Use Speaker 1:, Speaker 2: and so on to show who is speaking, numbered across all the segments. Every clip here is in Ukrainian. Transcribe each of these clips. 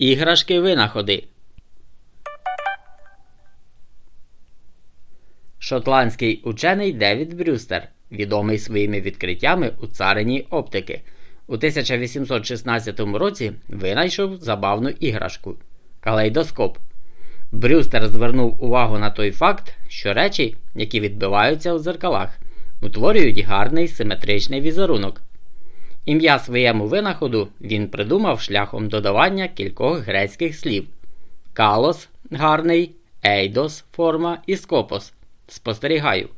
Speaker 1: Іграшки винаходи. Шотландський учений Девід Брюстер, відомий своїми відкриттями у царині оптики, у 1816 році винайшов забавну іграшку калейдоскоп. Брюстер звернув увагу на той факт, що речі, які відбиваються у дзеркалах, утворюють гарний симетричний візерунок. Ім'я своєму винаходу він придумав шляхом додавання кількох грецьких слів: калос гарний, ейдос форма і скопос. Спостерігаю.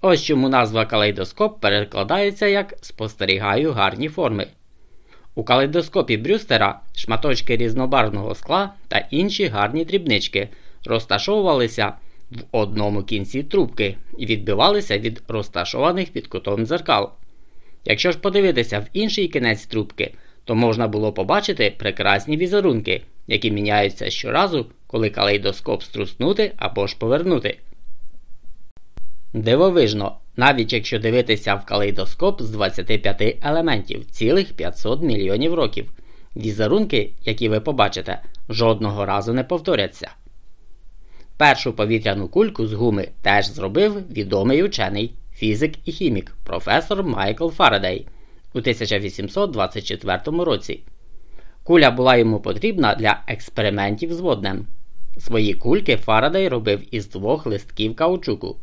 Speaker 1: Ось чому назва калейдоскоп перекладається як спостерігаю гарні форми. У калейдоскопі Брюстера шматочки різнобарвного скла та інші гарні дрібнички розташовувалися в одному кінці трубки і відбивалися від розташованих під кутом дзеркал. Якщо ж подивитися в інший кінець трубки, то можна було побачити прекрасні візерунки, які міняються щоразу, коли калейдоскоп струснути або ж повернути. Дивовижно, навіть якщо дивитися в калейдоскоп з 25 елементів цілих 500 мільйонів років, візерунки, які ви побачите, жодного разу не повторяться. Першу повітряну кульку з гуми теж зробив відомий учений, фізик і хімік професор Майкл Фарадей у 1824 році. Куля була йому потрібна для експериментів з воднем. Свої кульки Фарадей робив із двох листків каучуку.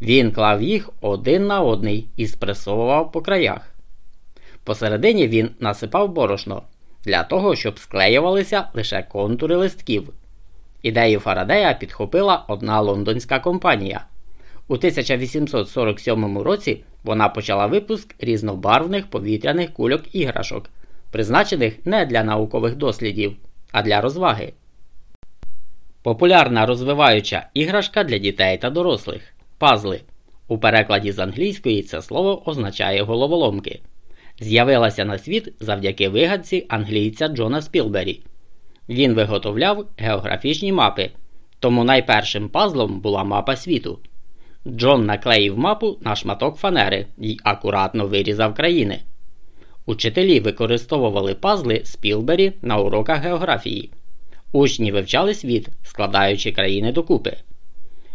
Speaker 1: Він клав їх один на одний і спресовував по краях. Посередині він насипав борошно для того, щоб склеювалися лише контури листків. Ідею Фарадея підхопила одна лондонська компанія. У 1847 році вона почала випуск різнобарвних повітряних кульок іграшок, призначених не для наукових дослідів, а для розваги. Популярна розвиваюча іграшка для дітей та дорослих. Пазли. У перекладі з англійської це слово означає головоломки. З'явилася на світ завдяки вигадці англійця Джона Спілбері. Він виготовляв географічні мапи, тому найпершим пазлом була мапа світу. Джон наклеїв мапу на шматок фанери і акуратно вирізав країни. Учителі використовували пазли Спілбері на уроках географії. Учні вивчали світ, складаючи країни докупи.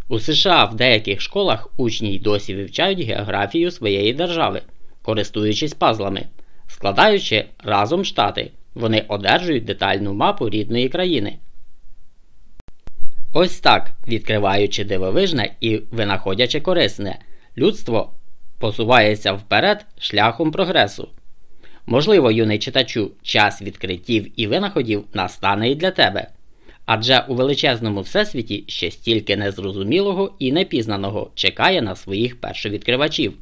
Speaker 1: У США в деяких школах учні й досі вивчають географію своєї держави, користуючись пазлами, складаючи разом штати, вони одержують детальну мапу рідної країни. Ось так, відкриваючи дивовижне і винаходячи корисне, людство посувається вперед шляхом прогресу. Можливо, юний читачу, час відкриттів і винаходів настане і для тебе. Адже у величезному всесвіті ще стільки незрозумілого і непізнаного чекає на своїх першовідкривачів.